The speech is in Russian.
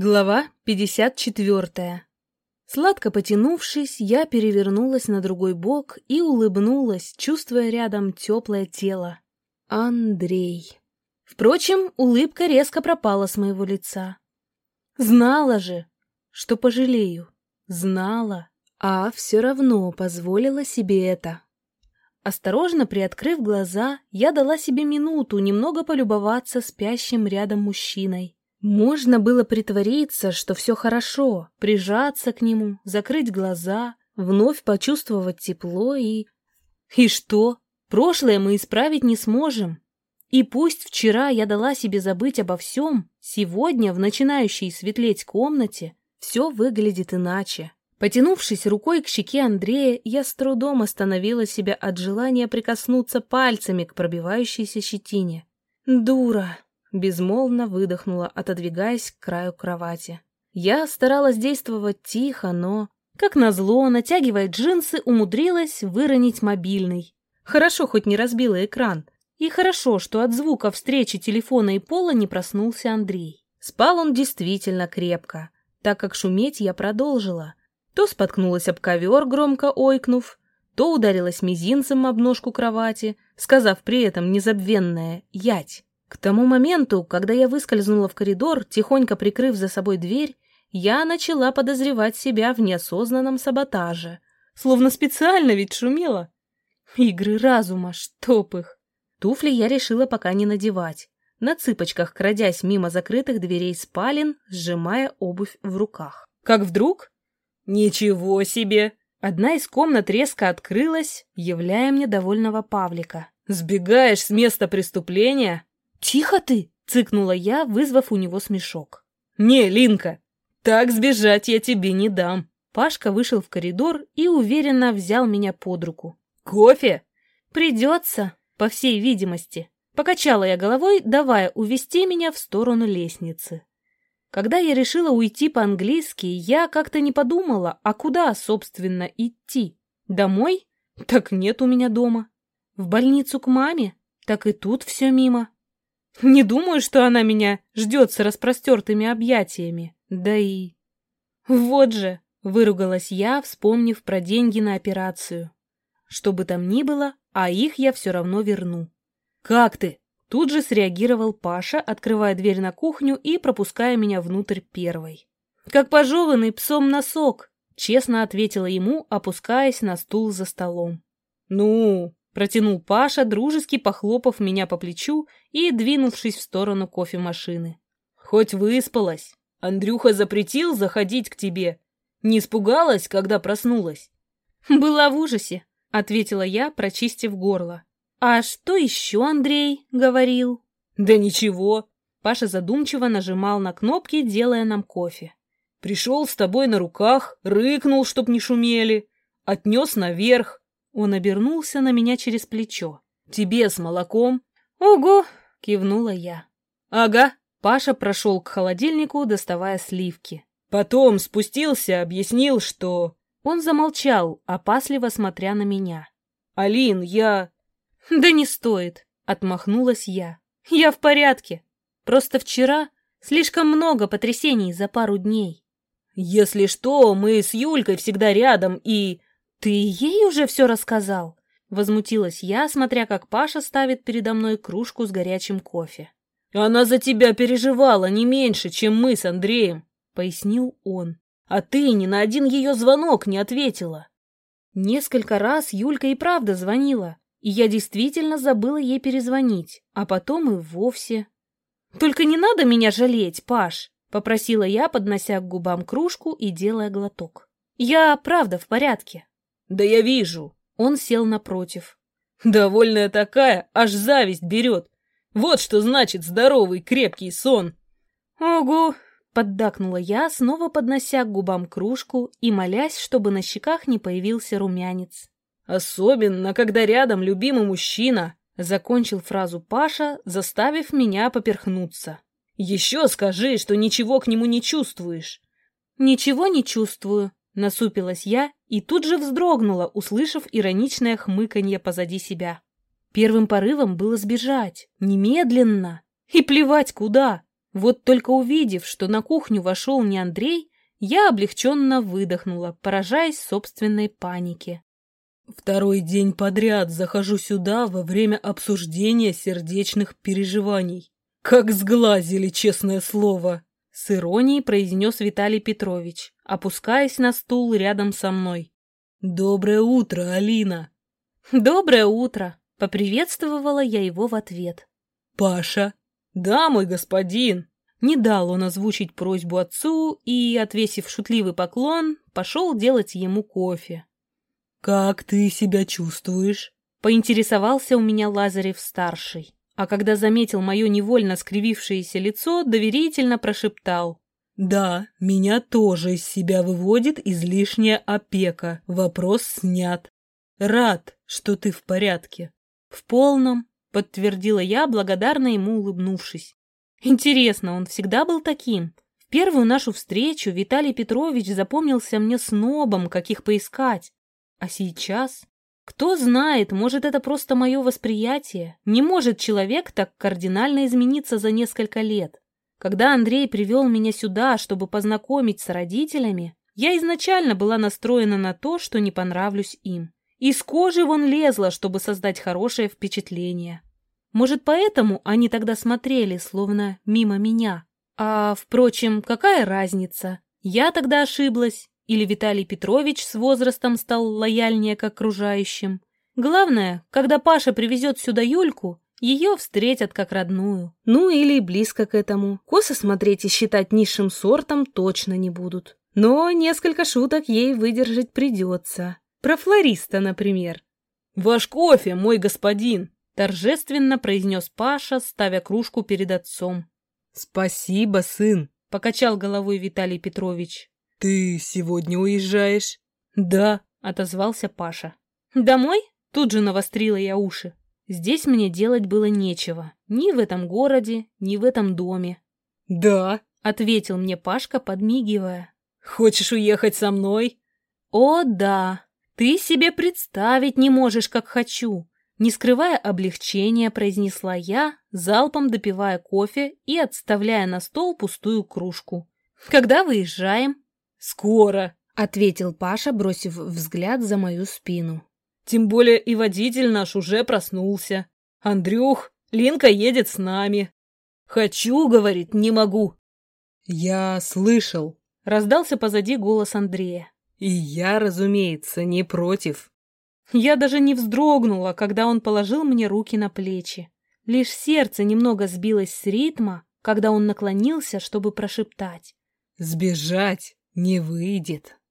Глава 54. Сладко потянувшись, я перевернулась на другой бок и улыбнулась, чувствуя рядом теплое тело. Андрей. Впрочем, улыбка резко пропала с моего лица. Знала же, что пожалею. Знала, а все равно позволила себе это. Осторожно приоткрыв глаза, я дала себе минуту немного полюбоваться спящим рядом мужчиной. Можно было притвориться, что все хорошо, прижаться к нему, закрыть глаза, вновь почувствовать тепло и... И что? Прошлое мы исправить не сможем. И пусть вчера я дала себе забыть обо всем, сегодня в начинающей светлеть комнате все выглядит иначе. Потянувшись рукой к щеке Андрея, я с трудом остановила себя от желания прикоснуться пальцами к пробивающейся щетине. Дура! Безмолвно выдохнула, отодвигаясь к краю кровати. Я старалась действовать тихо, но, как назло, натягивая джинсы, умудрилась выронить мобильный. Хорошо хоть не разбила экран. И хорошо, что от звука встречи телефона и пола не проснулся Андрей. Спал он действительно крепко, так как шуметь я продолжила. То споткнулась об ковер, громко ойкнув, то ударилась мизинцем об ножку кровати, сказав при этом незабвенное «ять». К тому моменту, когда я выскользнула в коридор, тихонько прикрыв за собой дверь, я начала подозревать себя в неосознанном саботаже. Словно специально ведь шумела. Игры разума, чтоб их. Туфли я решила пока не надевать. На цыпочках, крадясь мимо закрытых дверей спален, сжимая обувь в руках. Как вдруг... Ничего себе! Одна из комнат резко открылась, являя мне довольного Павлика. «Сбегаешь с места преступления?» «Тихо ты!» — цыкнула я, вызвав у него смешок. «Не, Линка, так сбежать я тебе не дам!» Пашка вышел в коридор и уверенно взял меня под руку. «Кофе?» «Придется, по всей видимости». Покачала я головой, давая увести меня в сторону лестницы. Когда я решила уйти по-английски, я как-то не подумала, а куда, собственно, идти? Домой? Так нет у меня дома. В больницу к маме? Так и тут все мимо. Не думаю, что она меня ждет с распростертыми объятиями. Да и... Вот же, выругалась я, вспомнив про деньги на операцию. Что бы там ни было, а их я все равно верну. «Как ты?» Тут же среагировал Паша, открывая дверь на кухню и пропуская меня внутрь первой. «Как пожеванный псом носок», — честно ответила ему, опускаясь на стул за столом. «Ну, Протянул Паша, дружески похлопав меня по плечу и двинувшись в сторону кофемашины. «Хоть выспалась. Андрюха запретил заходить к тебе. Не испугалась, когда проснулась?» «Была в ужасе», — ответила я, прочистив горло. «А что еще Андрей говорил?» «Да ничего». Паша задумчиво нажимал на кнопки, делая нам кофе. «Пришел с тобой на руках, рыкнул, чтоб не шумели, отнес наверх, он обернулся на меня через плечо. «Тебе с молоком?» «Ого!» — кивнула я. «Ага». Паша прошел к холодильнику, доставая сливки. Потом спустился, объяснил, что... Он замолчал, опасливо смотря на меня. «Алин, я...» «Да не стоит», — отмахнулась я. «Я в порядке. Просто вчера слишком много потрясений за пару дней». «Если что, мы с Юлькой всегда рядом и...» «Ты ей уже все рассказал?» Возмутилась я, смотря как Паша ставит передо мной кружку с горячим кофе. «Она за тебя переживала не меньше, чем мы с Андреем», — пояснил он. «А ты ни на один ее звонок не ответила». Несколько раз Юлька и правда звонила, и я действительно забыла ей перезвонить, а потом и вовсе. «Только не надо меня жалеть, Паш», — попросила я, поднося к губам кружку и делая глоток. «Я правда в порядке». «Да я вижу!» Он сел напротив. «Довольная такая, аж зависть берет. Вот что значит здоровый крепкий сон!» «Ого!» — поддакнула я, снова поднося к губам кружку и молясь, чтобы на щеках не появился румянец. «Особенно, когда рядом любимый мужчина!» — закончил фразу Паша, заставив меня поперхнуться. «Еще скажи, что ничего к нему не чувствуешь!» «Ничего не чувствую», Насупилась я и тут же вздрогнула, услышав ироничное хмыканье позади себя. Первым порывом было сбежать. Немедленно. И плевать куда. Вот только увидев, что на кухню вошел не Андрей, я облегченно выдохнула, поражаясь собственной панике. Второй день подряд захожу сюда во время обсуждения сердечных переживаний. Как сглазили, честное слово. С иронией произнес Виталий Петрович, опускаясь на стул рядом со мной. «Доброе утро, Алина!» «Доброе утро!» — поприветствовала я его в ответ. «Паша!» «Да, мой господин!» Не дал он озвучить просьбу отцу и, отвесив шутливый поклон, пошел делать ему кофе. «Как ты себя чувствуешь?» — поинтересовался у меня Лазарев-старший. А когда заметил мое невольно скривившееся лицо, доверительно прошептал. «Да, меня тоже из себя выводит излишняя опека. Вопрос снят. Рад, что ты в порядке». «В полном», — подтвердила я, благодарно ему улыбнувшись. Интересно, он всегда был таким? В первую нашу встречу Виталий Петрович запомнился мне снобом, каких поискать. А сейчас? Кто знает, может, это просто мое восприятие. Не может человек так кардинально измениться за несколько лет. Когда Андрей привел меня сюда, чтобы познакомить с родителями, я изначально была настроена на то, что не понравлюсь им. Из кожи вон лезла, чтобы создать хорошее впечатление. Может, поэтому они тогда смотрели, словно мимо меня. А, впрочем, какая разница? Я тогда ошиблась, или Виталий Петрович с возрастом стал лояльнее к окружающим. Главное, когда Паша привезет сюда Юльку, ее встретят как родную. Ну или близко к этому. Косо смотреть и считать низшим сортом точно не будут. Но несколько шуток ей выдержать придется. Про флориста, например. «Ваш кофе, мой господин!» торжественно произнес Паша, ставя кружку перед отцом. «Спасибо, сын!» — покачал головой Виталий Петрович. «Ты сегодня уезжаешь?» «Да», — отозвался Паша. «Домой?» — тут же навострила я уши. Здесь мне делать было нечего. Ни в этом городе, ни в этом доме. «Да», — ответил мне Пашка, подмигивая. «Хочешь уехать со мной?» «О, да! Ты себе представить не можешь, как хочу!» Не скрывая облегчения, произнесла я, залпом допивая кофе и отставляя на стол пустую кружку. «Когда выезжаем?» «Скоро», — ответил Паша, бросив взгляд за мою спину. «Тем более и водитель наш уже проснулся. Андрюх, Линка едет с нами». «Хочу, — говорит, — не могу». «Я слышал», — раздался позади голос Андрея. «И я, разумеется, не против». Я даже не вздрогнула, когда он положил мне руки на плечи. Лишь сердце немного сбилось с ритма, когда он наклонился, чтобы прошептать. «Сбежать не выйдет».